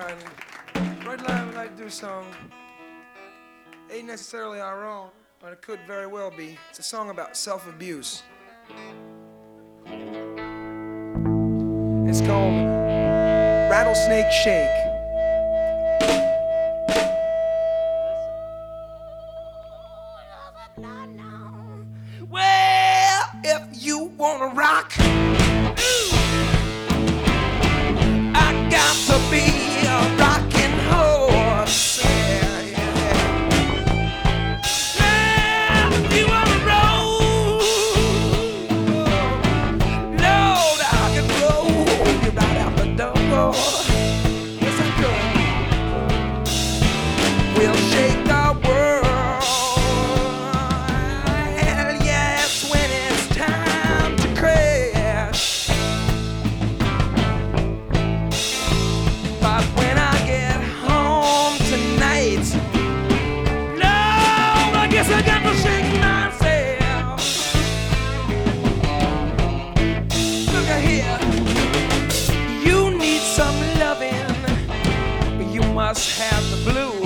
title. Red Line would like to do a song. Ain't necessarily our own, but it could very well be. It's a song about self abuse. It's called Rattlesnake Shake. must have the blues.